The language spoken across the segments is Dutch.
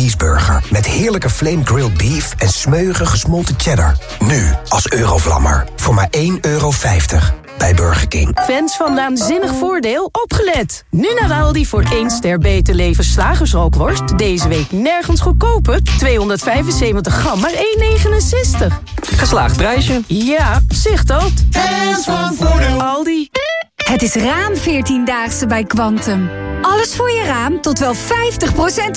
cheeseburger... met heerlijke flame grilled beef en smeuige gesmolten cheddar. Nu als Eurovlammer voor maar 1,50 euro bij Burger King. Fans van Naanzinnig Voordeel, opgelet! Nu naar Aldi voor 1 ster beter leven slagersrookworst. Deze week nergens goedkoper. 275 gram, maar 1,69. Geslaagd prijsje. Ja, zicht dat. Fans van Voordeel. Aldi. Het is raam 14-daagse bij Quantum. Alles voor je raam tot wel 50%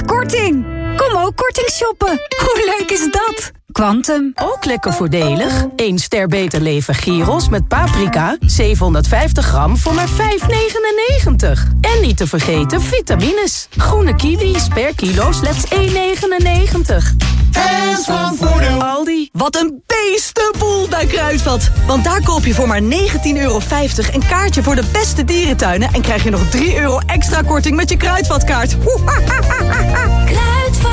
korting. Kom ook korting shoppen. Hoe leuk is dat? Quantum. Ook lekker voordelig. 1 ster beter leven gyros met paprika. 750 gram voor maar 5,99. En niet te vergeten vitamines. Groene kiwis per kilo slechts 1,99. Fans van Voordeel. Aldi. Wat een beestenboel bij Kruidvat. Want daar koop je voor maar 19,50 euro een kaartje voor de beste dierentuinen... en krijg je nog 3 euro extra korting met je Kruidvatkaart. Kruidvat,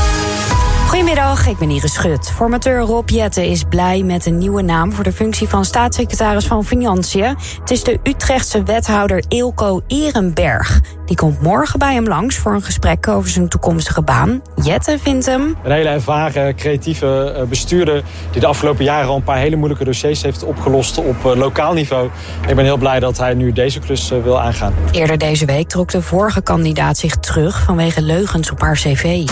Goedemiddag, ik ben Iris Schut. Formateur Rob Jetten is blij met een nieuwe naam... voor de functie van staatssecretaris van Financiën. Het is de Utrechtse wethouder Eelco Ehrenberg. Die komt morgen bij hem langs voor een gesprek over zijn toekomstige baan. Jetten vindt hem... Een hele ervaren, creatieve eh, bestuurder... die de afgelopen jaren al een paar hele moeilijke dossiers heeft opgelost op eh, lokaal niveau. Ik ben heel blij dat hij nu deze klus eh, wil aangaan. Eerder deze week trok de vorige kandidaat zich terug... vanwege leugens op haar cv.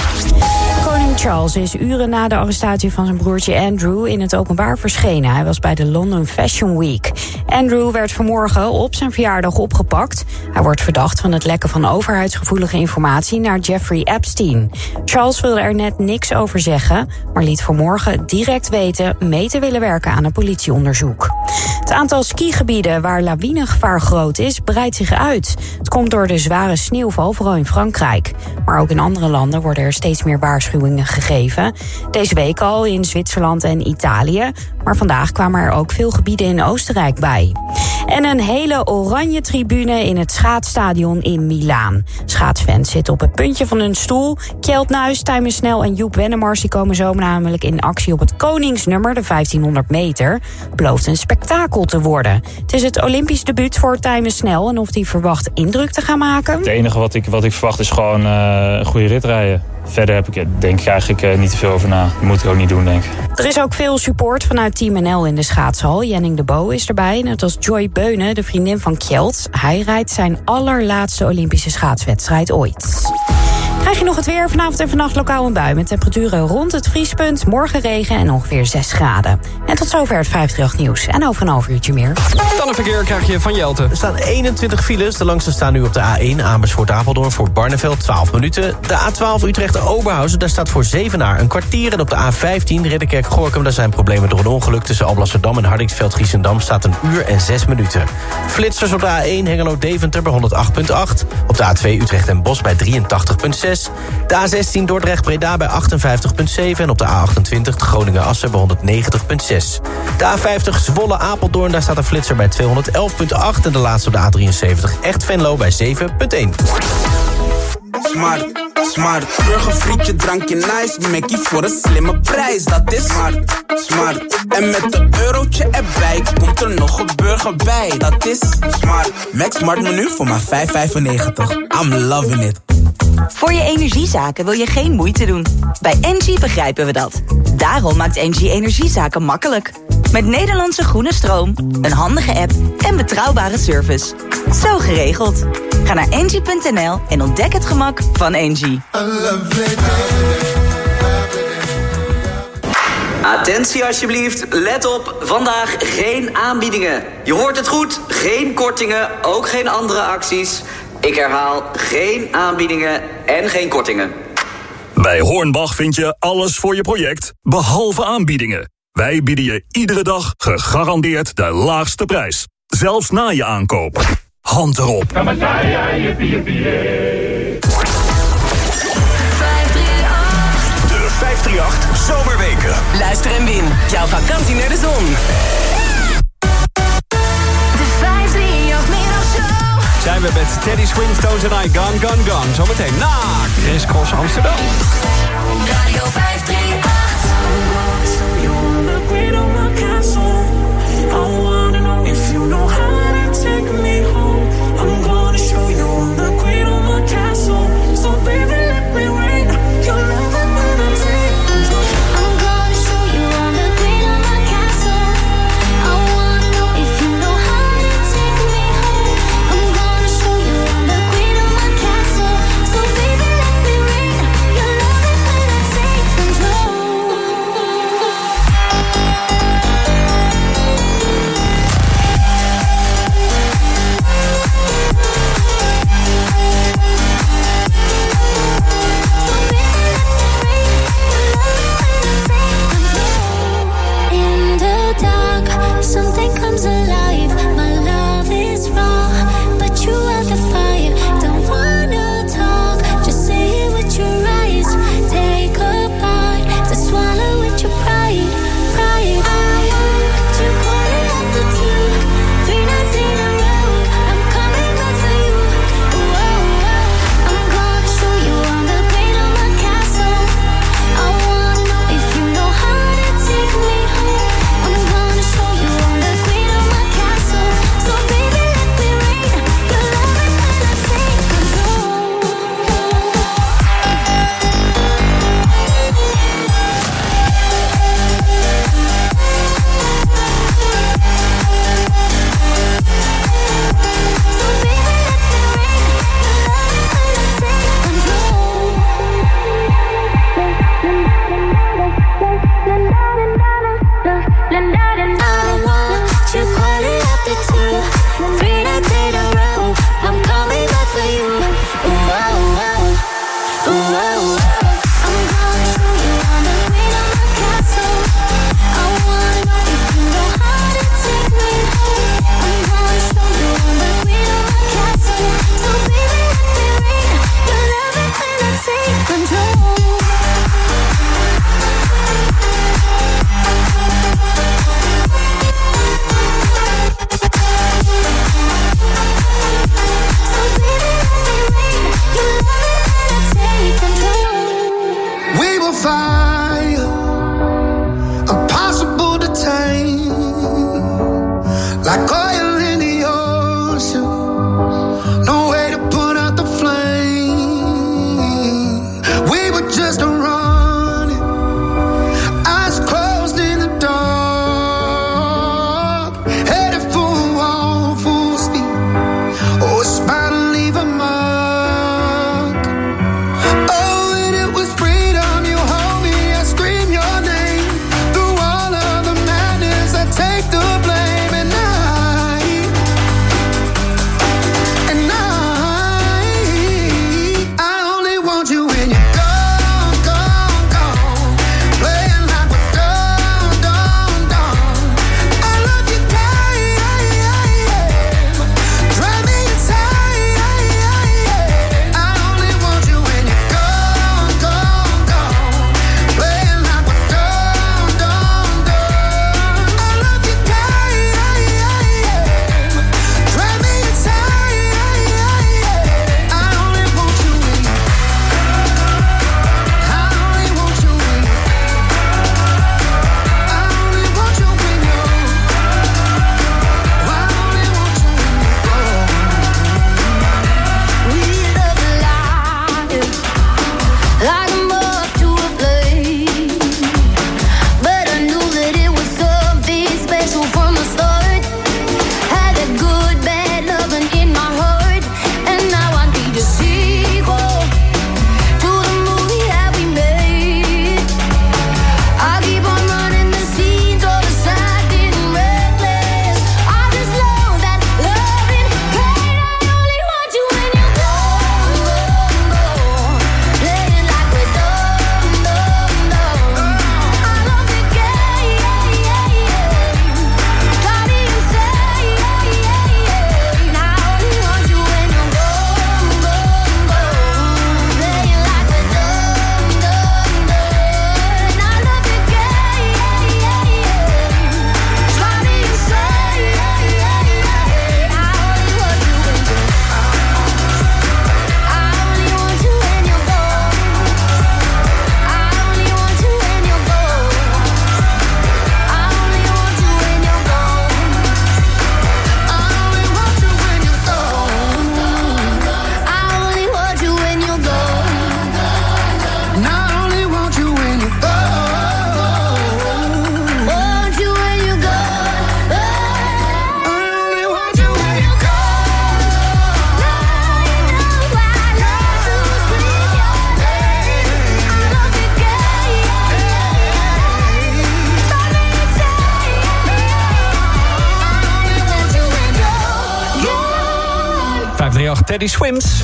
Charles is uren na de arrestatie van zijn broertje Andrew in het openbaar verschenen. Hij was bij de London Fashion Week. Andrew werd vanmorgen op zijn verjaardag opgepakt. Hij wordt verdacht van het lekken van overheidsgevoelige informatie naar Jeffrey Epstein. Charles wilde er net niks over zeggen, maar liet vanmorgen direct weten mee te willen werken aan een politieonderzoek. Het aantal skigebieden waar lawinegevaar groot is, breidt zich uit. Het komt door de zware sneeuwval, vooral in Frankrijk. Maar ook in andere landen worden er steeds meer waarschuwingen gegeven. Deze week al in Zwitserland en Italië. Maar vandaag kwamen er ook veel gebieden in Oostenrijk bij. En een hele oranje tribune in het schaatsstadion in Milaan. Schaatsfans zitten op het puntje van hun stoel. Kjeld Nuis, Tijmen en Joep Wennemars die komen zo namelijk in actie op het koningsnummer, de 1500 meter. Belooft een spektakel te worden. Het is het Olympisch debuut voor Tijmen Snel en of die verwacht indruk te gaan maken. Het enige wat ik, wat ik verwacht is gewoon uh, een goede rit rijden. Verder heb ik denk ik eigenlijk uh, niet te veel over na. Dat moet ik ook niet doen, denk ik. Er is ook veel support vanuit Team NL in de schaatshal. Jenning de Bo is erbij. Net als Joy Beunen, de vriendin van Kjeld. Hij rijdt zijn allerlaatste Olympische schaatswedstrijd ooit. Krijg je nog het weer vanavond en vannacht lokaal een bui... met temperaturen rond het vriespunt, morgen regen en ongeveer 6 graden. En tot zover het 538 nieuws. En over een half uurtje meer. Dan een verkeer krijg je van Jelte. Er staan 21 files. De langste staan nu op de A1 Amersfoort-Apeldoorn voor Barneveld 12 minuten. De A12 Utrecht-Oberhausen, daar staat voor Zevenaar een kwartier. En op de A15 Ridderkerk-Gorkum, daar zijn problemen door een ongeluk... tussen Alblasserdam en Hardingsveld-Giessendam staat een uur en 6 minuten. Flitsers op de A1 Hengelo-Deventer bij 108.8. Op de A2 Utrecht en Bos bij 83.6. De A16 Dordrecht-Breda bij 58,7. En op de A28 Groningen-Assen bij 190,6. De A50 Zwolle-Apeldoorn, daar staat een flitser bij 211,8. En de laatste op de A73 Echt Venlo bij 7,1. Smart, smart. Burgerfrietje, drankje nice. Mackie voor een slimme prijs, dat is smart, smart. En met een eurotje erbij komt er nog een burger bij, dat is smart. Max Smart menu voor maar 5,95. I'm loving it. Voor je energiezaken wil je geen moeite doen. Bij Engie begrijpen we dat. Daarom maakt Engie energiezaken makkelijk. Met Nederlandse groene stroom, een handige app en betrouwbare service. Zo geregeld. Ga naar engie.nl en ontdek het gemak van Engie. Attentie alsjeblieft, let op, vandaag geen aanbiedingen. Je hoort het goed, geen kortingen, ook geen andere acties... Ik herhaal, geen aanbiedingen en geen kortingen. Bij Hornbach vind je alles voor je project, behalve aanbiedingen. Wij bieden je iedere dag gegarandeerd de laagste prijs. Zelfs na je aankoop. Hand erop. De 538 Zomerweken. Luister en win. Jouw vakantie naar de zon. Zijn we met Teddy Swingstones en I Gone, Gone, Gone. Zometeen na Chris Cross Amsterdam. Radio 538 538 Teddy Swims.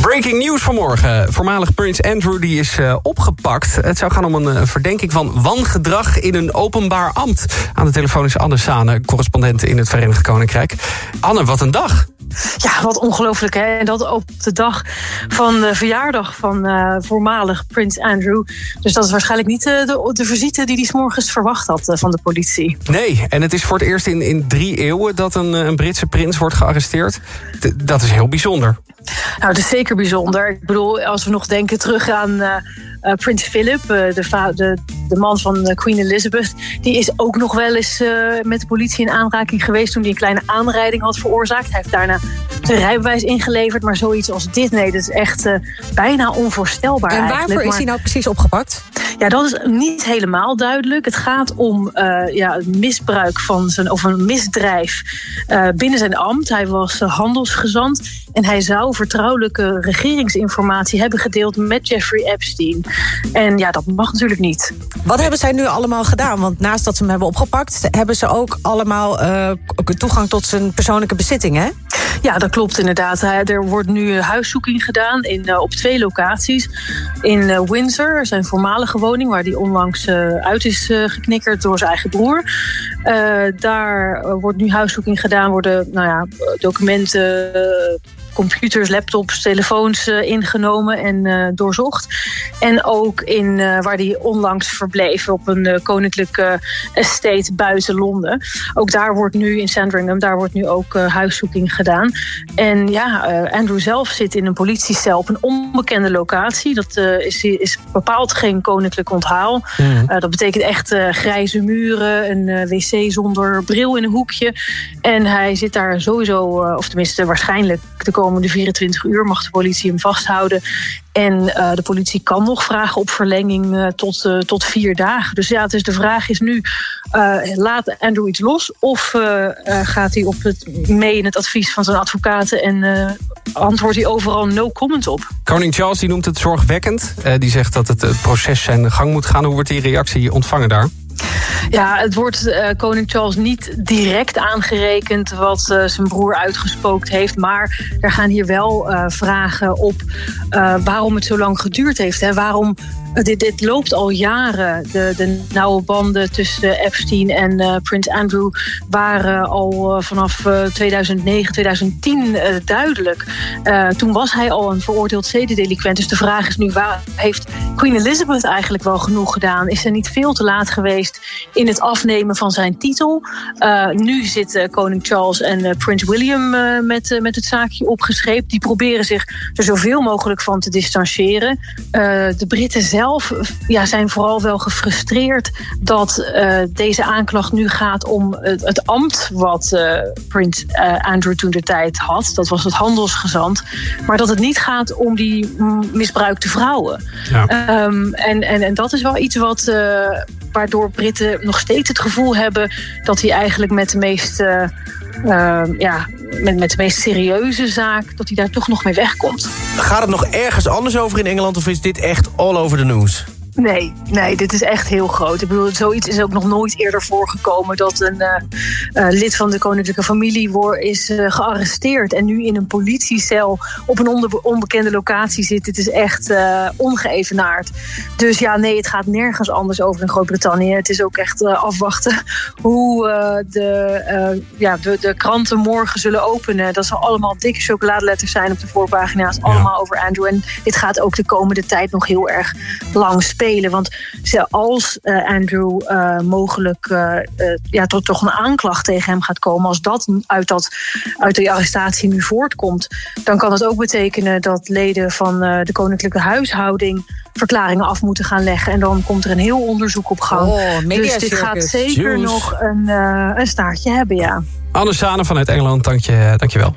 Breaking news vanmorgen. Voormalig prins Andrew die is uh, opgepakt. Het zou gaan om een uh, verdenking van wangedrag in een openbaar ambt. Aan de telefoon is Anne Sane, correspondent in het Verenigd Koninkrijk. Anne, wat een dag. Ja, wat ongelooflijk hè. En dat op de dag van de verjaardag van uh, voormalig prins Andrew. Dus dat is waarschijnlijk niet uh, de, de visite die hij s morgens verwacht had uh, van de politie. Nee, en het is voor het eerst in, in drie eeuwen dat een, een Britse prins wordt gearresteerd. D dat is heel bijzonder. Nou, dat is zeker bijzonder. Ik bedoel, als we nog denken terug aan uh, Prins Philip, de, de, de, man van Queen Elizabeth, die is ook nog wel eens met de politie in aanraking geweest toen hij een kleine aanrijding had veroorzaakt. Hij heeft daarna zijn rijbewijs ingeleverd, maar zoiets als dit, nee, dat is echt bijna onvoorstelbaar. En waarvoor is hij nou precies opgepakt? Ja, dat is niet helemaal duidelijk. Het gaat om ja, het misbruik van zijn, of een misdrijf binnen zijn ambt. Hij was handelsgezant en hij zou vertrouwelijke regeringsinformatie hebben gedeeld met Jeffrey Epstein. En ja, dat mag natuurlijk niet. Wat hebben zij nu allemaal gedaan? Want naast dat ze hem hebben opgepakt, hebben ze ook allemaal uh, toegang tot zijn persoonlijke bezittingen. Ja, dat klopt inderdaad. Er wordt nu huiszoeking gedaan in, uh, op twee locaties. In uh, Windsor, zijn voormalige woning, waar hij onlangs uit is geknikkerd door zijn eigen broer. daar wordt nu huiszoeking gedaan, worden nou ja, documenten computers, laptops, telefoons uh, ingenomen en uh, doorzocht. En ook in uh, waar hij onlangs verbleef op een koninklijke estate buiten Londen. Ook daar wordt nu in Sandringham, daar wordt nu ook huiszoeking gedaan. En ja, Andrew zelf zit in een politiecel op een onbekende locatie. Dat is, is bepaald geen koninklijk onthaal. Mm. dat betekent echt grijze muren, een wc zonder bril in een hoekje. En hij zit daar sowieso, of tenminste waarschijnlijk de komende 24 uur mag de politie hem vasthouden. En uh, de politie kan nog vragen op verlenging uh, tot, uh, tot vier dagen. Dus ja, dus de vraag is nu: laat Andrew iets los? Of gaat hij op het, mee in het advies van zijn advocaten en antwoordt hij overal no comment op? Koning Charles die noemt het zorgwekkend. die zegt dat het, het proces zijn gang moet gaan. Hoe wordt die reactie ontvangen daar? Ja, het wordt uh, koning Charles niet direct aangerekend wat uh, zijn broer uitgespookt heeft. Maar er gaan hier wel uh, vragen op waarom het zo lang geduurd heeft. Hè? Waarom dit, dit, loopt al jaren. De, de nauwe banden tussen Epstein en uh, Prins Andrew waren al uh, vanaf uh, 2009, 2010 duidelijk. toen was hij al een veroordeeld zedendelinquent. Dus de vraag is nu, waar heeft Queen Elizabeth eigenlijk wel genoeg gedaan? Is ze niet veel te laat geweest in het afnemen van zijn titel? nu zitten koning Charles en Prins William met, met het zaakje opgescheept. Die proberen zich er zoveel mogelijk van te distancieren. de Britten zelf zelf ja, zijn vooral wel gefrustreerd dat uh, deze aanklacht nu gaat om het, het ambt wat uh, Prins uh, Andrew toen de tijd had. Dat was het handelsgezant. Maar dat het niet gaat om die misbruikte vrouwen. Ja. Um, en, en, en dat is wel iets wat, waardoor Britten nog steeds het gevoel hebben dat hij eigenlijk met de meest. Uh, ja, met, met de meest serieuze zaak, dat hij daar toch nog mee wegkomt. Gaat het nog ergens anders over in Engeland of is dit echt all over the news? Nee, nee, dit is echt heel groot. Ik bedoel, zoiets is ook nog nooit eerder voorgekomen... dat een uh, uh, lid van de koninklijke familie wordt, is uh, gearresteerd... en nu in een politiecel op een onbekende locatie zit. Het is echt ongeëvenaard. Dus ja, nee, het gaat nergens anders over in Groot-Brittannië. Het is ook echt afwachten hoe de, ja, de, de, kranten morgen zullen openen. Dat zal allemaal dikke chocoladeletters zijn op de voorpagina's. Ja. Allemaal over Andrew. En dit gaat ook de komende tijd nog heel erg lang spelen. Want als uh, Andrew uh, mogelijk uh, ja, tot toch een aanklacht tegen hem gaat komen, als dat uit, dat uit de arrestatie nu voortkomt, dan kan het ook betekenen dat leden van de koninklijke huishouding verklaringen af moeten gaan leggen. En dan komt er een heel onderzoek op gang. Oh, dus dit gaat zeker Juice. nog een, een staartje hebben, ja. Anne Sane vanuit Engeland, dank je, dank je wel.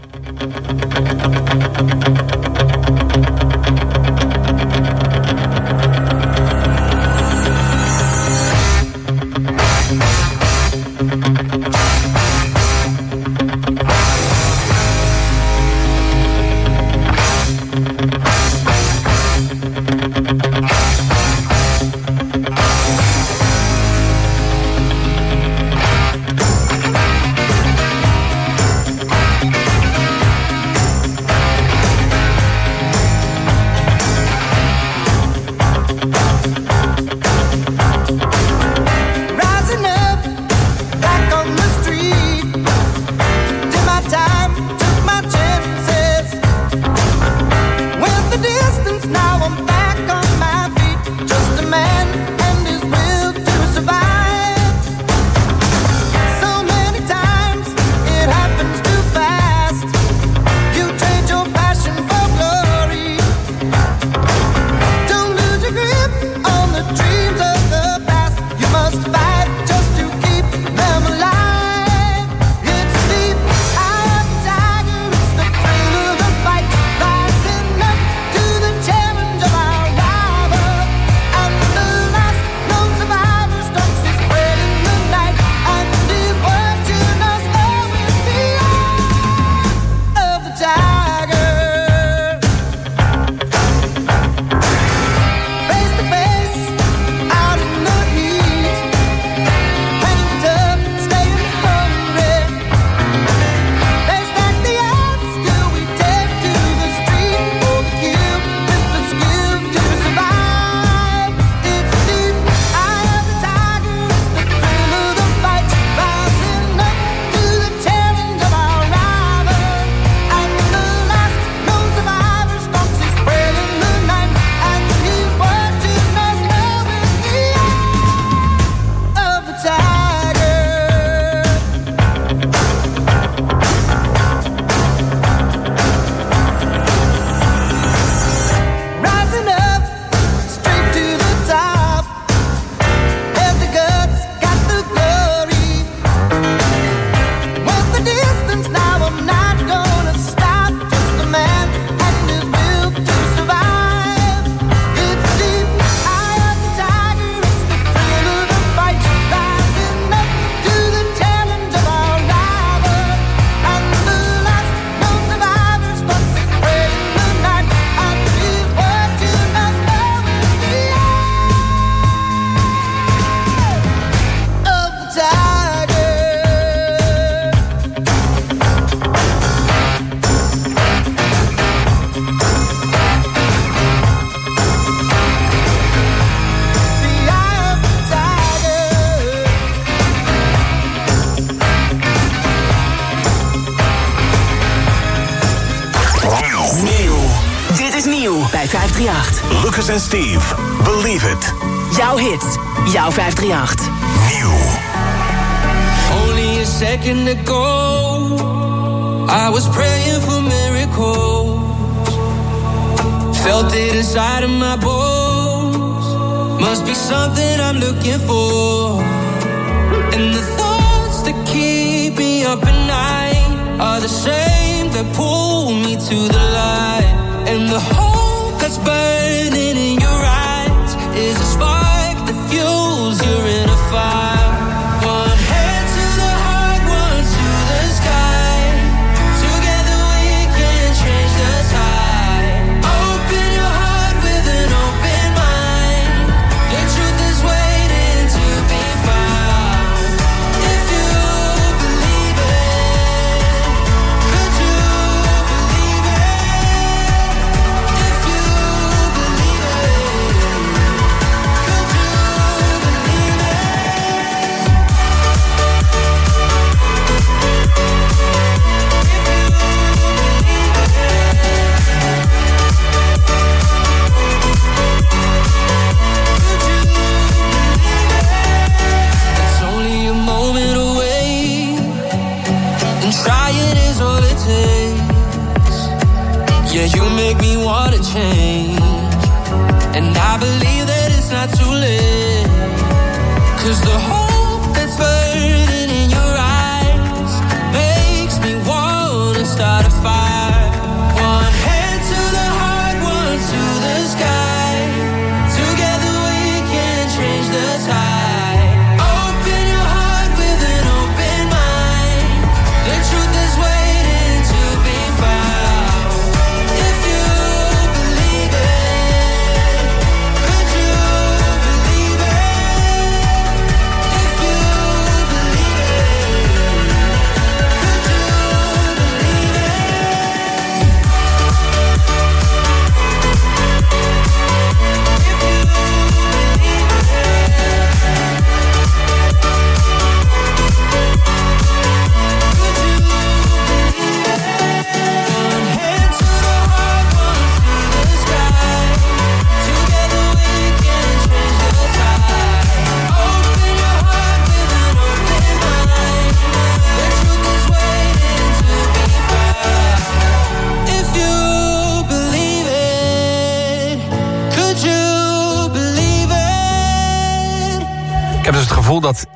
538. Nieuw. Only a second ago, I was praying for miracles. Felt it inside of my bones. Must be something I'm looking for. And the thoughts that keep me up at night are the same that pull me to the light. And the hope that's burning vai. Cause the whole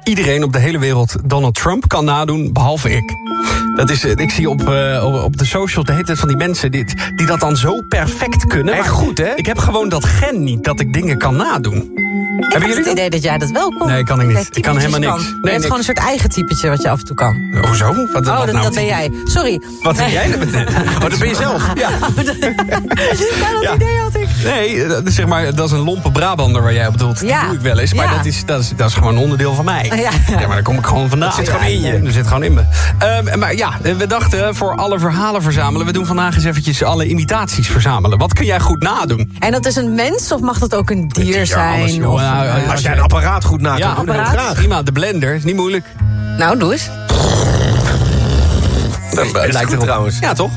iedereen op de hele wereld Donald Trump kan nadoen, behalve ik. Dat is, eh, ik zie op, eh, op- op de socials de hele tijd van die mensen die, die dat dan zo perfect kunnen. Echt goed, hè? Ik heb gewoon dat gen niet, dat ik dingen kan nadoen. Ik heb jullie het idee dat jij dat wel kon. Nee, kan ik niet. Ik kan helemaal niks. kan. Nee, je hebt gewoon een soort eigen typetje wat je af en toe kan. Hoezo? Wat, oh, wat dat, nou dat ben jij. Sorry. Wat ben Nee. jij? Oh, dat ben je zelf. Ja. ja, dat idee had ik. Nee, eh, zeg maar, dat is een lompe Brabander waar jij op bedoelt. Ja. Dat doe ik wel eens, maar dat, is, dat, is, dat is gewoon een onderdeel van mij. Ja. Ja, maar daar kom ik gewoon vandaan. Dat zit gewoon in je. Dat zit gewoon in me. Ehm, maar ja, we dachten voor alle verhalen verzamelen... we doen vandaag eens eventjes alle imitaties verzamelen. Wat kun jij goed nadoen? En dat is een mens of mag dat ook een dier, Ja, zijn? alles, of, Nou, Als jij een apparaat goed na Ja, kan doen, heel apparaat. graag. Prima, de blender, is niet moeilijk. Nou, doe eens. Dat Het lijkt erop. trouwens. Ja, toch?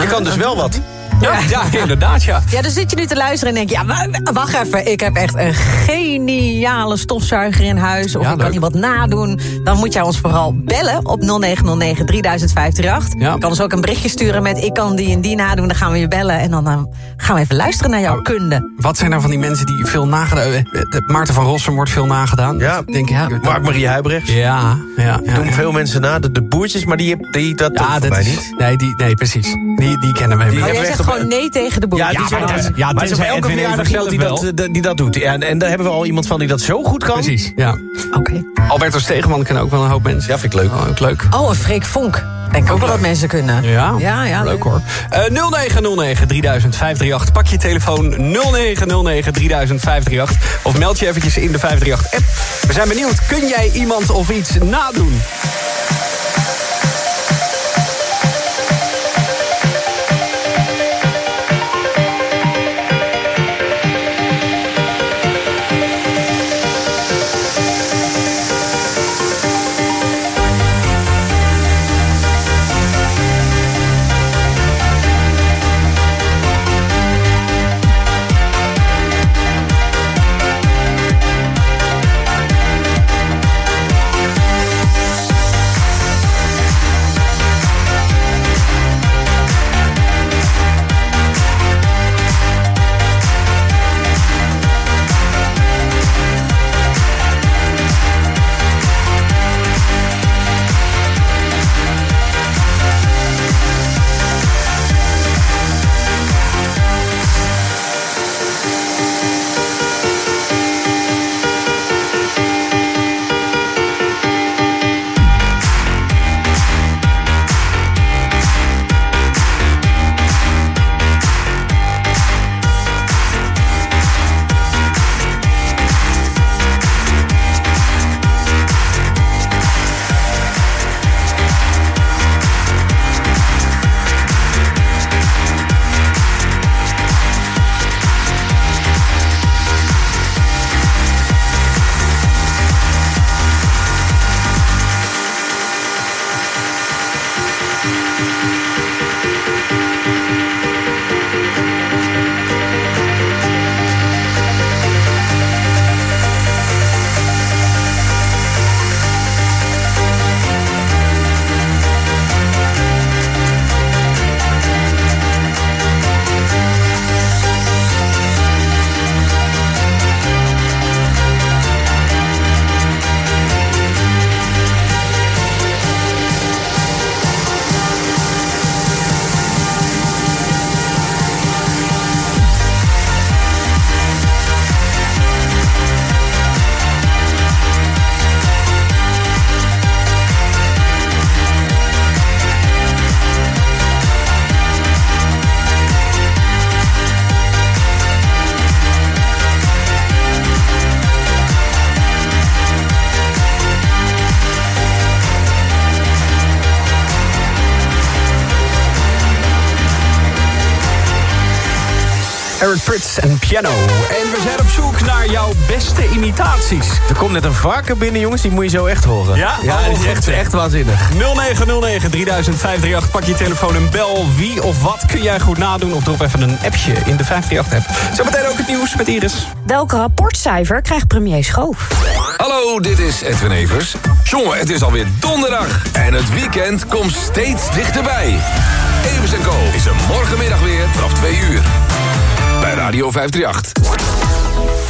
Je kan dus wel wat. Ja, ja, inderdaad, ja. Ja, dan zit je nu te luisteren en denk je... Ja, wa- wacht even, ik heb echt een geniale stofzuiger in huis. Of Ja, ik kan iemand nadoen. Dan moet jij ons vooral bellen op 0909 3058. Ja. Je kan ons ook een berichtje sturen met... ik kan die en die nadoen, dan gaan we je bellen. En dan eh, gaan we even luisteren naar jouw kunde. Wat zijn nou van die mensen die veel nagedaan... eh, eh, Maarten van Rossum wordt veel nagedaan. Ja, denk ik. Ja, Mark-Marie Huibrechts. ja, ja. ja, doen ja. veel mensen na. De, de boertjes, maar die, die dat Ja, dat is, niet. Nee, die, nee, precies. Die, die kennen we Die helemaal hebben jij we zegt echt op- gewoon nee tegen de boer. Ja, die Ja, zijn maar dat- ja, maar er is elke verjaardag iemand die dat, eh, die dat doet. Ja, en, en daar hebben we al iemand van die dat zo goed kan. Precies, ja. Oké. Alberto Stegeman kennen ook wel een hoop mensen. Ja, vind ik leuk. Oh, ook leuk. Oh, een Freek Vonk. Denk ik ook wel dat mensen kunnen. Ja, ja, ja leuk hoor. Eh 0909 3000 538. Pak je telefoon 0909 3000 538. Of meld je eventjes in de 538-app. We zijn benieuwd, kun jij iemand of iets nadoen? Er komt net een varken binnen, jongens. Die moet je zo echt horen. Ja? ja Oh, die is echt, echt waanzinnig. 0909 300538. Pak je telefoon en bel. Wie of wat kun jij goed nadoen? Of drop even een appje in de 538-app. Zometeen ook het nieuws met Iris. Welk rapportcijfer krijgt premier Schoof? Hallo, dit is Edwin Evers. Jongen, het is alweer donderdag en het weekend komt steeds dichterbij. Evers Co is er morgenmiddag weer vanaf 2 uur. Bij Radio 538.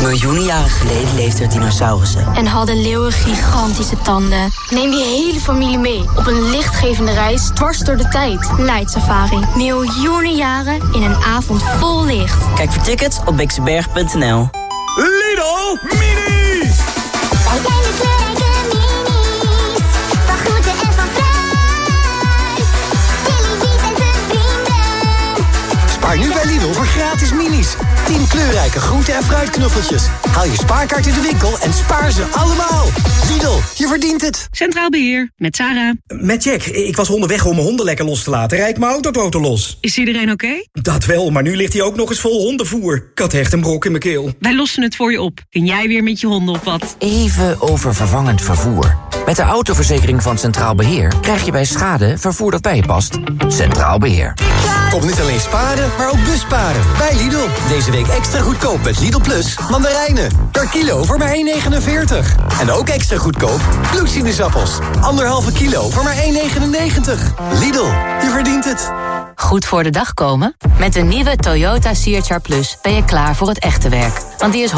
Miljoenen jaren geleden leefden er dinosaurussen. En hadden leeuwen gigantische tanden. Neem je hele familie mee op een lichtgevende reis dwars door de tijd. Light Safari. Miljoenen jaren in een avond vol licht. Kijk voor tickets op bixenberg.nl. Lidl Mini! Spaar nu bij Lidl voor gratis minis. 10 kleurrijke groente- en fruitknuffeltjes. Haal je spaarkaart in de winkel en spaar ze allemaal. Lidl, je verdient het. Centraal Beheer, met Sarah. Met Jack. Ik was onderweg om mijn honden lekker los te laten. Rijd mijn autototo los. Is iedereen oké? Dat wel, maar nu ligt hij ook nog eens vol hondenvoer. Ik had echt een brok in mijn keel. Wij lossen het voor je op. Kun jij weer met je honden op wat? Even over vervangend vervoer. Met de autoverzekering van Centraal Beheer krijg je bij schade vervoer dat bij je past. Centraal Beheer. Kom niet alleen sparen, maar ook busparen. Bij Lidl. Deze week extra goedkoop met Lidl Plus mandarijnen. Per kilo voor maar 1,49. En ook extra goedkoop bloedsinusappels. Anderhalve kilo voor maar 1,99. Lidl, je verdient het. Goed voor de dag komen? Met de nieuwe Toyota CHR Plus ben je klaar voor het echte werk. Want die is 100%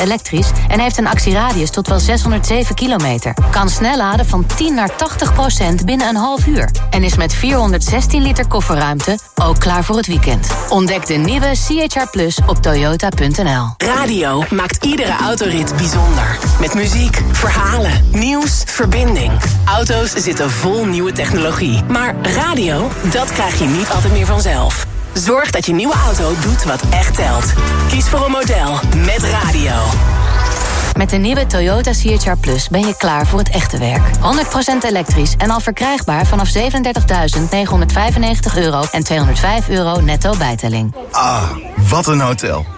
elektrisch en heeft een actieradius tot wel 607 kilometer. Kan snel laden van 10 naar 80% binnen een half uur. En is met 416 liter kofferruimte ook klaar voor het weekend. Ontdek de nieuwe CHR Plus op toyota.nl. Radio maakt iedere autorit bijzonder. Met muziek, verhalen, nieuws, verbinding. Auto's zitten vol nieuwe technologie. Maar radio, dat krijg je niet altijd meer vanzelf. Zorg dat je nieuwe auto doet wat echt telt. Kies voor een model met radio. Met de nieuwe Toyota CHR Plus ben je klaar voor het echte werk. 100% elektrisch en al verkrijgbaar vanaf 37.995 euro en 205 euro netto bijtelling. Ah, wat een hotel.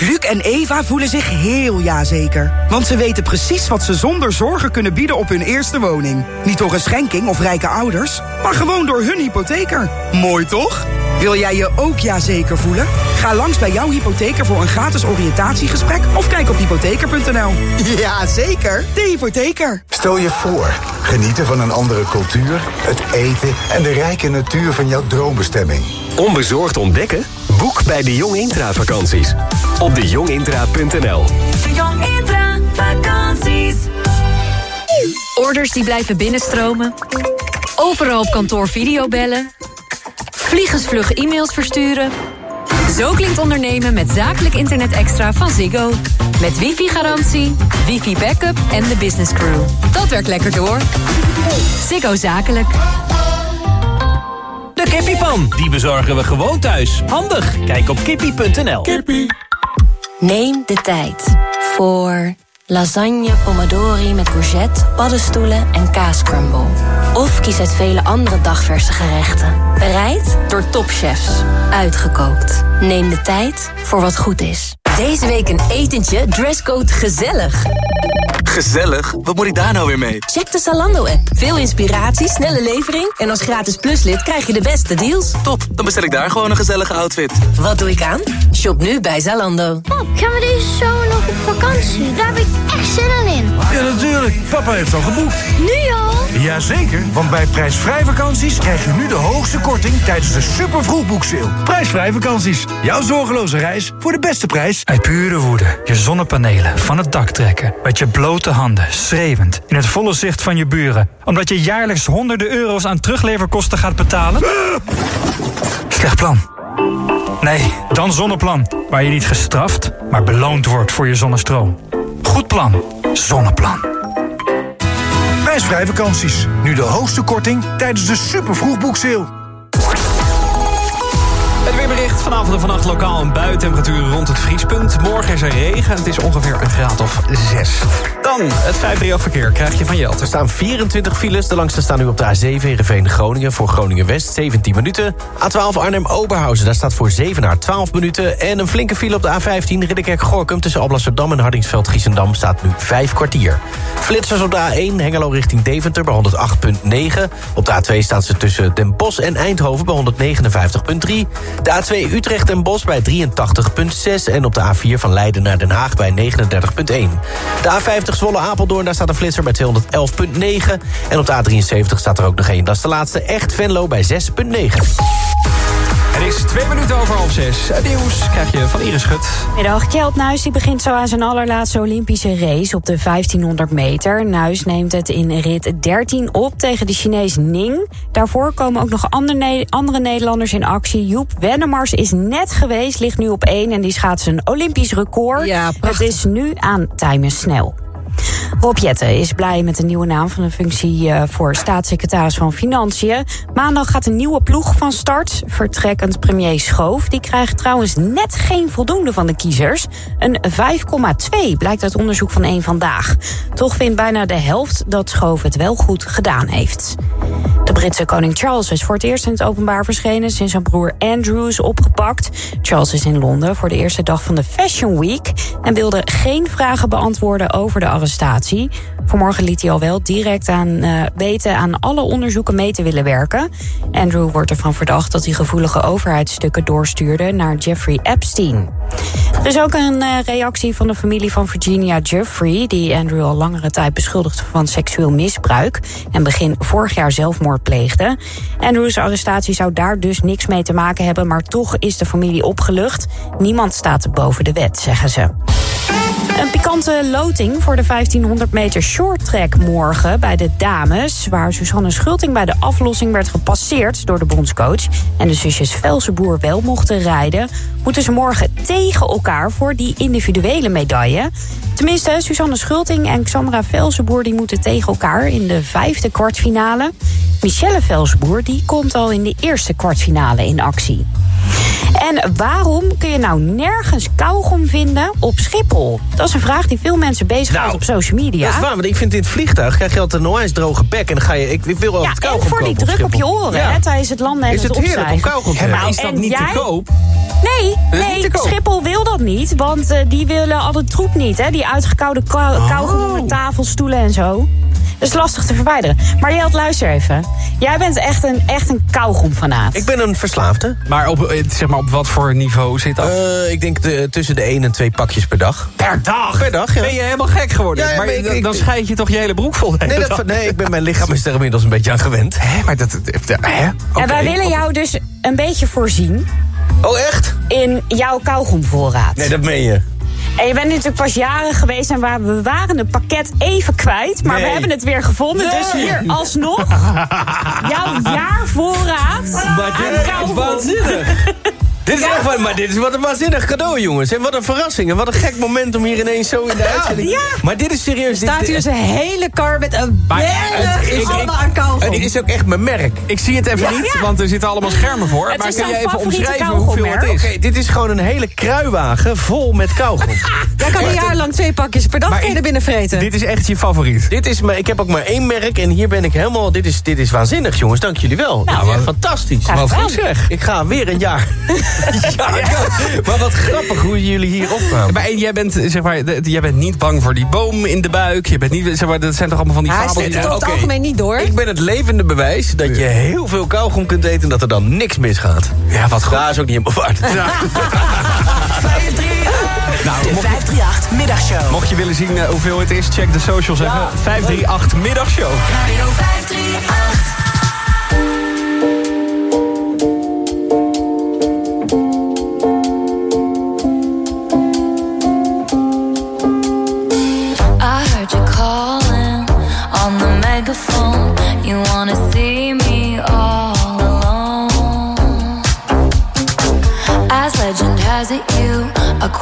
Luc en Eva voelen zich heel jazeker. Want ze weten precies wat ze zonder zorgen kunnen bieden op hun eerste woning. Niet door een schenking of rijke ouders, maar gewoon door hun hypotheker. Mooi toch? Wil jij je ook jazeker voelen? Ga langs bij jouw hypotheker voor een gratis oriëntatiegesprek... of kijk op hypotheker.nl. Ja, zeker. De hypotheker. Stel je voor, genieten van een andere cultuur, het eten en de rijke natuur van jouw droombestemming. Onbezorgd ontdekken? Boek bij de Jong Intra vakanties. Op dejongintra.nl De Jong Intra vakanties. Orders die blijven binnenstromen. Overal op kantoor videobellen. Vliegensvlug e-mails versturen. Zo klinkt ondernemen met zakelijk internet extra van Ziggo. Met wifi-garantie, wifi-backup en de business crew. Dat werkt lekker door. Ziggo Zakelijk. De kippiepan, die bezorgen we gewoon thuis. Handig, kijk op kippie.nl. Kippie. Neem de tijd voor lasagne pomodori met courgette, paddenstoelen en kaascrumble. Of kies uit vele andere dagverse gerechten. Bereid door topchefs. Uitgekookt. Neem de tijd voor wat goed is. Deze week een etentje, dresscode gezellig. Gezellig? Wat moet ik daar nou weer mee? Check de Zalando-app. Veel inspiratie, snelle levering... en als gratis pluslid krijg je de beste deals. Top, dan bestel ik daar gewoon een gezellige outfit. Wat doe ik aan? Shop nu bij Zalando. Pap, gaan we deze nog vakantie, daar heb ik echt zin in. Ja, natuurlijk. Papa heeft al geboekt. Nu al? Jazeker, want bij prijsvrij vakanties krijg je nu de hoogste korting tijdens de super vroegboekseil. Prijsvrij vakanties. Jouw zorgeloze reis voor de beste prijs. Uit pure woede je zonnepanelen van het dak trekken. Met je blote handen, schreeuwend, in het volle zicht van je buren. Omdat je jaarlijks honderden euro's aan terugleverkosten gaat betalen? Slecht plan. Nee, dan Zonneplan. Waar je niet gestraft, maar beloond wordt voor je zonnestroom. Goed plan. Zonneplan. Prijsvrij vakanties. Nu de hoogste korting tijdens de super vroegboekseil. Het weerbericht vanavond en vannacht lokaal een buitentemperatuur rond het vriespunt. Morgen is er regen en het is ongeveer een graad of 6. Dan het 538 verkeer krijg je van Jelte. Er staan 24 files. De langste staan nu op de A7 Heerenveen Groningen voor Groningen West 17 minuten. A12 Arnhem Oberhausen, daar staat voor 7 naar 12 minuten. En een flinke file op de A15 Ridderkerk Gorkum tussen Alblasserdam en Hardingsveld Giessendam staat nu 5 kwartier. Flitsers op de A1 Hengelo richting Deventer bij 108.9. Op de A2 staan ze tussen Den Bosch en Eindhoven bij 159.3. De A2 Utrecht en Bos bij 83.6 en op de A4 van Leiden naar Den Haag bij 39.1. De A50 Zwolle Apeldoorn, daar staat een flitser bij 211.9. En op de A73 staat er ook nog één. Dat is de laatste echt Venlo bij 6.9. Het is twee minuten over half zes. Het nieuws krijg je van Iris Schut. Middag, Kjeld Nuis die begint zo aan zijn allerlaatste Olympische race op de 1500 meter. Nuis neemt het in rit 13 op tegen de Chinees Ning. Daarvoor komen ook nog andere, andere Nederlanders in actie. Joep Wennemars is net geweest, ligt nu op 1 en die schaats een Olympisch record. Ja, het is nu aan timen snel. Rob Jetten is blij met de nieuwe naam van de functie eh, voor staatssecretaris van Financiën. Maandag gaat een nieuwe ploeg van start. Vertrekkend premier Schoof. Die krijgt trouwens net geen voldoende van de kiezers. Een 5,2 blijkt uit onderzoek van één vandaag. Toch vindt bijna de helft dat Schoof het wel goed gedaan heeft. De Britse koning Charles is voor het eerst in het openbaar verschenen sinds zijn broer Andrew is opgepakt. Charles is in Londen voor de eerste dag van de Fashion Week en wilde geen vragen beantwoorden over de arrestatie. Vanmorgen liet hij al wel direct aan uh, weten aan alle onderzoeken mee te willen werken. Andrew wordt ervan verdacht dat hij gevoelige overheidsstukken doorstuurde naar Jeffrey Epstein. Er is ook een uh, reactie van de familie van Virginia Jeffrey, die Andrew al langere tijd beschuldigde van seksueel misbruik en begin vorig jaar zelfmoord pleegde. Andrews arrestatie zou daar dus niks mee te maken hebben, maar toch is de familie opgelucht. Niemand staat boven de wet, zeggen ze. Een pikante loting voor de 1500 meter short track morgen bij de dames... waar Susanne Schulting bij de aflossing werd gepasseerd door de bondscoach... en de zusjes Velsenboer wel mochten rijden... moeten ze morgen tegen elkaar voor die individuele medaille. Tenminste, Susanne Schulting en Xandra Velsenboer die moeten tegen elkaar in de vijfde kwartfinale. Michelle Velsenboer die komt al in de eerste kwartfinale in actie. En waarom kun je nou nergens kauwgom vinden op Schiphol? Dat is een vraag die veel mensen bezighoudt nou, op social media. Dat is waar, want ik vind in het vliegtuig krijg je altijd een onwijs droge bek... en dan ga je, ik, ik wil wel ja, kauwgom en voor die druk op, je oren ja. hè, tijdens het landen en is het, het heerlijk om kauwgom te hebben? Is dat niet jij? te koop? Nee, nee Schiphol wil dat niet. Want uh, die willen al de troep niet. Hè? Die uitgekoude kou Oh. kauwgom onder tafels, stoelen en zo. Dat is lastig te verwijderen. Maar Jelt, luister even. Jij bent echt een, echt een kauwgomfanaat. Ik ben een verslaafde. Maar op, eh, zeg maar op wat voor niveau zit dat? Uh, ik denk de, tussen de 1 en 2 pakjes per dag. Per dag? Per dag, ja. Ben je helemaal gek geworden? Ja, ja, maar maar ik- dan, ik- dan scheid je toch je hele broek vol? Nee, dat, nee, ik ben mijn lichaam is er inmiddels een beetje aan gewend. Hè, maar dat... Hè? En wij willen jou dus een beetje voorzien Oh, echt? in jouw kauwgomvoorraad. Nee, dat meen je. En je bent natuurlijk pas jaren geweest en waar- we waren het pakket even kwijt. Maar we hebben het weer gevonden. Dus hier alsnog jouw jaarvoorraad aan kauwgom. waanzinnig. Dit is echt wat, maar dit is wat een waanzinnig cadeau, jongens. En wat een verrassing. En wat een gek moment om hier ineens zo in de uitzending... ja. Maar dit is serieus. dit- Staat hier dus een hele kar met een berg allemaal aan kauwgom. En dit is ook echt mijn merk. Ik zie het even Ja, niet, ja. want er zitten allemaal schermen voor. Het maar is kun jouw je even omschrijven hoeveel het is? Oké, dit is gewoon een hele kruiwagen vol met kauwgom. Jij kan een jaar lang twee pakjes per dag er binnen vreten. Dit is echt je favoriet. dit is mijn, ik heb ook maar één merk en hier ben ik helemaal... Dit is, dit is waanzinnig, jongens. Dank jullie wel. Nou, wat- fantastisch. Wat goed zeg. Ik ga weer een jaar. ja, maar wat grappig hoe jullie hier opkwamen. Jij bent, zeg maar, jij bent niet bang voor die boom in de buik. Je bent niet, zeg maar, dat zijn toch allemaal van die fabels. Hij zit het over het algemeen niet door. Ik ben het levende bewijs dat je heel veel kauwgom kunt eten... en dat er dan niks misgaat. Ja, wat goed. Daar is ook niet helemaal waard. Ja. 538. Nou, nou, de 538 Middagshow. Mocht je willen zien eh, hoeveel het is, check de socials even. 538 Middagshow. Radio 538.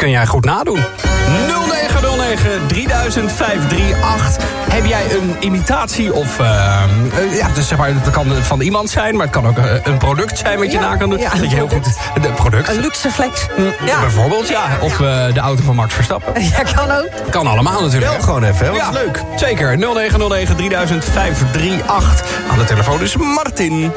Kun jij goed nadoen? 0909 3000 538. Heb jij een imitatie of... eh, eh, ja, dus zeg maar, het kan van iemand zijn, maar het kan ook eh, een product zijn wat je Ja, na kan doen. ja, dat je heel goed... Een product. Een luxe flex. Ja. Bijvoorbeeld, ja. Of eh, de auto van Max Verstappen. Ja, kan ook. Kan allemaal natuurlijk. Bel gewoon even, hè, leuk. Zeker. 0909 3000 538. Aan de telefoon is Martin.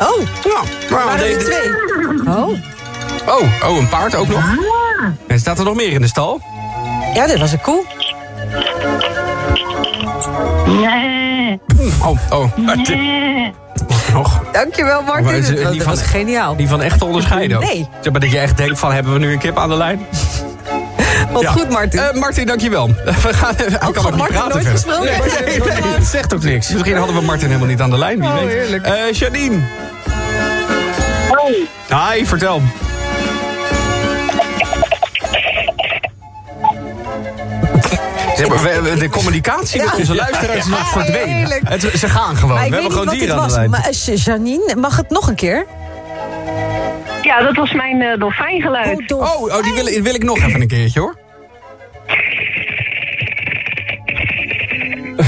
Oh, Ja, maar er deze- twee? Oh. Oh, oh, een paard ook nog. En staat er nog meer in de stal? Ja, dit was een koe. Oh, oh. Nog. Dankjewel, Martin. Maar is, eh, dat, die dat van- was geniaal. Die van echt te onderscheiden ook. Nee. Zeg maar dat je echt denkt van, hebben we nu een kip aan de lijn? Wat Ja. goed, Martin. Eh, Martin, dankjewel. We gaan, hij kan van ook niet Martin praten nooit verder. Nee, nee, nee, Het zegt ook niks. Misschien hadden we Martin helemaal niet aan de lijn, wie Oh, weet. heerlijk. Eh, Janine. Hi, vertel. Zeg maar, de communicatie met Ja. onze luisteraars is nog Ja, verdwenen. Het, ze gaan gewoon. Maar We ik hebben weet gewoon niet dieren aan de lijn. Maar eh, Janine, mag het nog een keer? Ja, dat was mijn eh, dolfijngeluid. Oh, oh die wil, wil ik nog even een keertje hoor.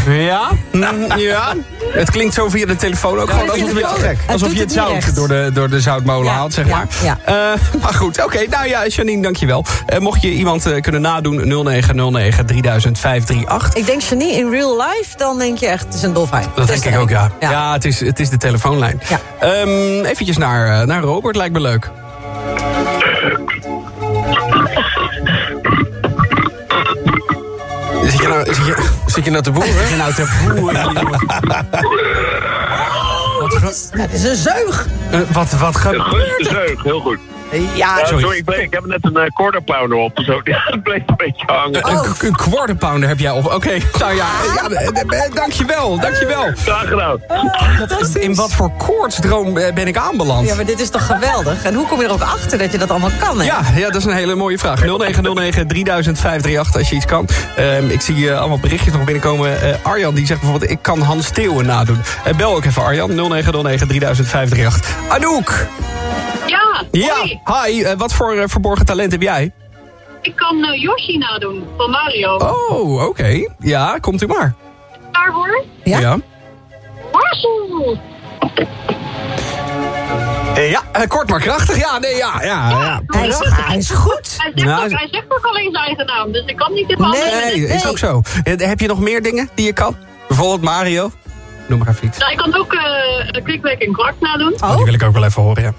Ja? Mm, ja? Het klinkt zo via de telefoon ook gewoon alsof. Het alsof doet je het zout door de, door de zoutmolen Ja, haalt, zeg ja, maar. ja. Eh, maar goed, oké. nou ja, Janine, dankjewel. Eh mocht je iemand eh, kunnen nadoen, 0909 3000 538. Ik denk Janine in real life, dan denk je echt, het is een dolfijn. Dat denk ik ook, ja. Ja. Ja, het, is, het is de telefoonlijn. Ja. Ehm, eventjes naar, naar Robert, lijkt me leuk. Zit je nou, zit je, Zit je nou te boeren? zit je nou te boeren? Wat, ge- Het is een zeug. eh, wat, wat gebeurt er? Zeug, heel goed. Ja, Ja, sorry. sorry, ik, bleef- ik heb net een eh, quarter pounder op. Zo, ja, het bleef een beetje hangen. Een, een quarter pounder heb jij op. Oké, nou ja, ja eh, eh, dankjewel, dankjewel. Graag gedaan. In wat voor koortsdroom eh, ben ik aanbeland? Ja, maar dit is toch geweldig? En hoe kom je er ook achter dat je dat allemaal kan? Hè? Ja, ja, dat is een hele mooie vraag. 0909 3000 538 als je iets kan. Ehm, ik zie eh, allemaal berichtjes nog binnenkomen. Eh, Arjan die zegt bijvoorbeeld, ik kan Hans Steeuwen nadoen. Eh, bel ook even Arjan, 0909 3000 538. Anouk! Ja, Ja, hoi. hi. eh, wat voor eh, verborgen talent heb jij? Ik kan eh, Yoshi nadoen van Mario. Oh, oké. Ja, komt u maar. Daarvoor? Ja? ja. Eh, ja, eh, kort maar krachtig. Ja, nee, ja, ja. ja. Hij, is, hij is goed. Hij zegt, Nou, ook, hij zegt ook alleen zijn eigen naam, dus ik kan niet even anders. Nee, is ook zo. Heb je nog meer dingen die je kan? Bijvoorbeeld Mario? Noem maar even iets. Nou, ik kan ook eh Quickback en Quark nadoen. Oh, die wil ik ook wel even horen, ja.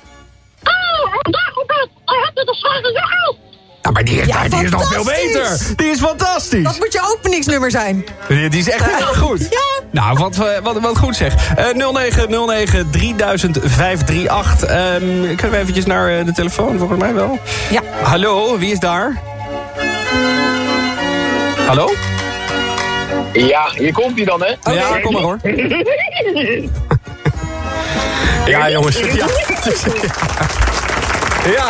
Oh, vandaag op het. Hij had het een zware jochel. Ja, maar die, Ja, die is nog veel beter. Die is fantastisch. Dat moet je openingsnummer zijn. Die, die is echt heel erg goed. Ja. Nou, wat, eh, wat, wat goed zeg. Eh 0909 3000 538. Ehm, kunnen we eventjes naar eh, de telefoon? Volgens mij wel. Ja. Hallo, wie is daar? Hallo? Ja, hier komt hij dan, hè? Ja, kom maar hoor. Ja, jongens. Ja. ja.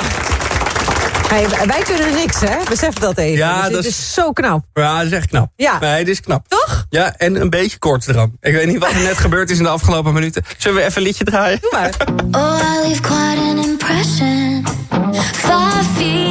Hey, wij kunnen niks, hè? Besef dat even. Ja, Dus dat is- is zo knap. Ja, dat is echt knap. Ja. Nee, dit is knap. Toch? Ja, en een beetje kortsdroom. Ik weet niet wat er net gebeurd is in de afgelopen minuten. Zullen we even een liedje draaien? Doe maar. Oh, I leave quite an impression. Five feet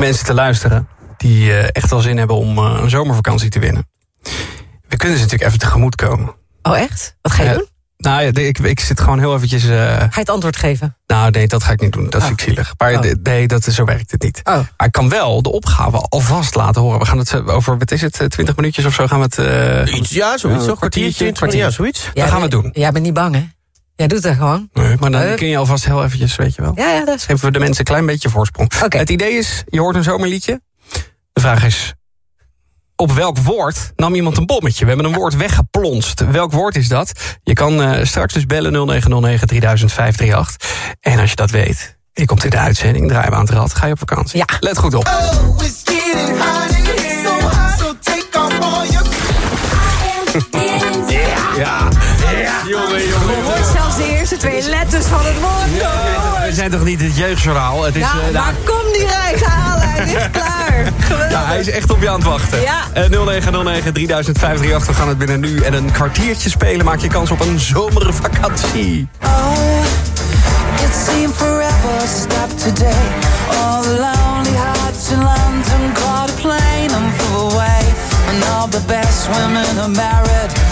mensen te luisteren... die eh, echt wel zin hebben om eh, een zomervakantie te winnen. We kunnen ze natuurlijk even tegemoet komen. Oh, echt? Wat ga je Ja, doen? Nou, ja, ik, ik zit gewoon heel eventjes... eh, Ga je het antwoord geven? nou, nee, dat ga ik niet doen. Dat vind ik zielig. Maar Oh. nee, dat, zo werkt het niet. Oh. Maar ik kan wel de opgave alvast laten horen. We gaan het eh, over, wat is het, eh, 20 minuutjes of zo gaan we het... eh, Iets, ja, zoiets. een? Kwartiertje, kwartier. ja, zoiets. Dat gaan we doen. Jij bent niet bang, hè? Jij doet het gewoon. Nee, maar dan kun je alvast heel eventjes, weet je wel. Ja, ja, dat is Geven we de mensen een klein beetje voorsprong. Het idee is, je hoort een zomerliedje. De vraag is, op welk woord nam iemand een bommetje? We hebben een woord weggeplonst. Welk woord is dat? Je kan eh, straks dus bellen 0909 300538. En als je dat weet, je komt in de uitzending, draaien we aan het rad, ga je op vakantie. Ja. Let goed op. It's twee letters van het woord. We zijn toch niet het jeugdjournaal? Het is, Ja, eh, maar kom die reis halen. Hij ligt klaar. Geweldig. Ja, hij is echt op je aan het wachten. Ja. Eh, 0909 300538, we gaan het binnen nu en een kwartiertje spelen. Maak je kans op een zomervakantie. It seemed forever stopped today. All the lonely hearts in London caught a plane and flew away. And all the best women are married.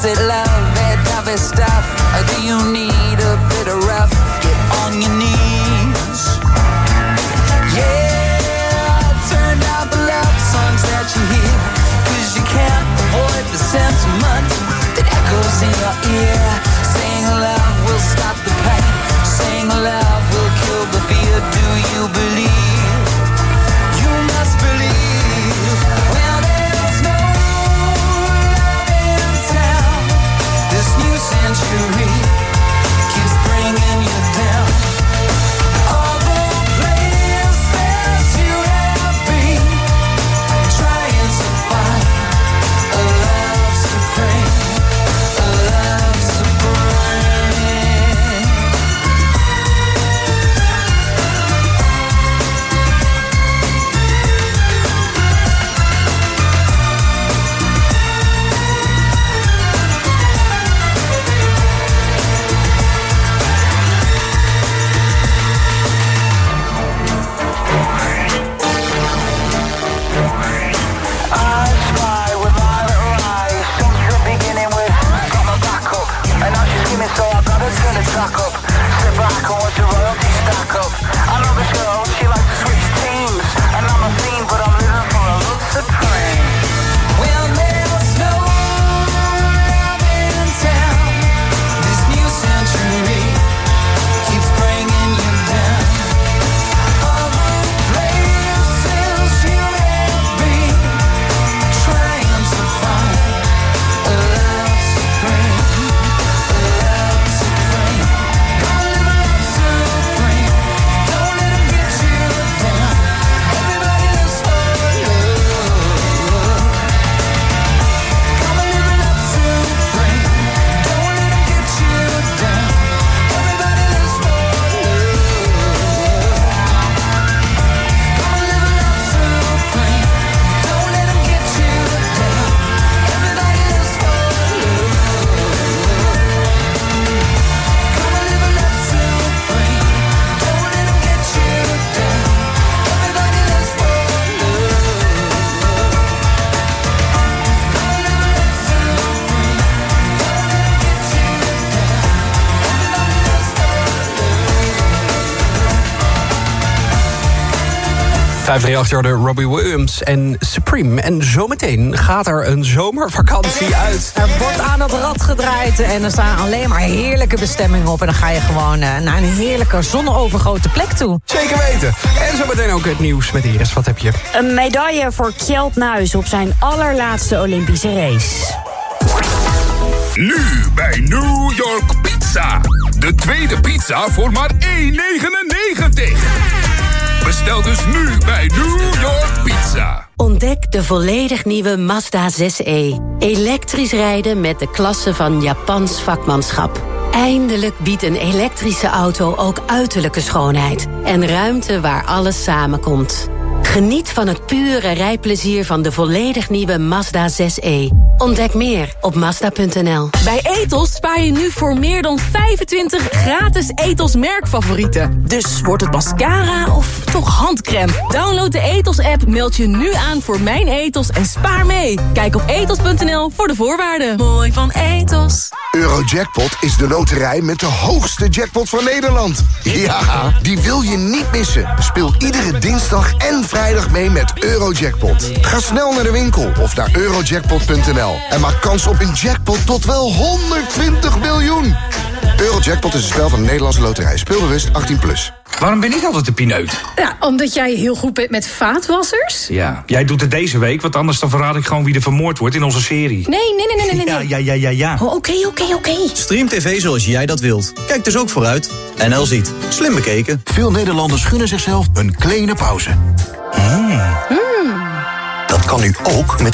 Is it love, that heavy stuff, or do you need a bit of rough? Get on your knees. Yeah, turn down the love songs that you hear, 'cause you can't avoid the sentiment that echoes in your ear. 538 hoorde Robbie Williams en Supreme. En zometeen gaat er een zomervakantie uit. Er wordt aan het rad gedraaid en er staan alleen maar heerlijke bestemmingen op. En dan ga je gewoon eh, naar een heerlijke zonovergoten plek toe. Zeker weten. En zometeen ook het nieuws met Iris. Wat heb je? Een medaille voor Kjeld Nuis op zijn allerlaatste Olympische race. Nu bij New York Pizza. De tweede pizza voor maar 1,99. Bestel dus nu bij New York Pizza. Ontdek de volledig nieuwe Mazda 6e. Elektrisch rijden met de klasse van Japans vakmanschap. Eindelijk biedt een elektrische auto ook uiterlijke schoonheid. En ruimte waar alles samenkomt. Geniet van het pure rijplezier van de volledig nieuwe Mazda 6e. Ontdek meer op Mazda.nl. Bij Ethos spaar je nu voor meer dan 25 gratis Ethos merkfavorieten. Dus wordt het mascara of toch handcrème? Download de Ethos-app, meld je nu aan voor Mijn Ethos en spaar mee. Kijk op ethos.nl voor de voorwaarden. Mooi van Ethos. Eurojackpot is de loterij met de hoogste jackpot van Nederland. Ja, die wil je niet missen. Speel iedere dinsdag en vrijdag mee met Eurojackpot. Ga snel naar de winkel of naar eurojackpot.nl en maak kans op een jackpot tot wel 120 miljoen. Eurojackpot is een spel van de Nederlandse loterij. Speelbewust 18+. Plus. Waarom ben ik altijd de pineut? Ja, omdat jij heel goed bent met vaatwassers. Ja, jij doet het deze week, want anders dan verraad ik gewoon wie er vermoord wordt in onze serie. Nee, nee, nee, nee, nee. Ja, ja, ja, ja, ja. Oh, Oké, oké, oké. Stream TV zoals jij dat wilt. Kijk dus ook vooruit. NL ziet. Slim bekeken. Veel Nederlanders gunnen zichzelf een kleine pauze. Hmm. Dat kan nu ook met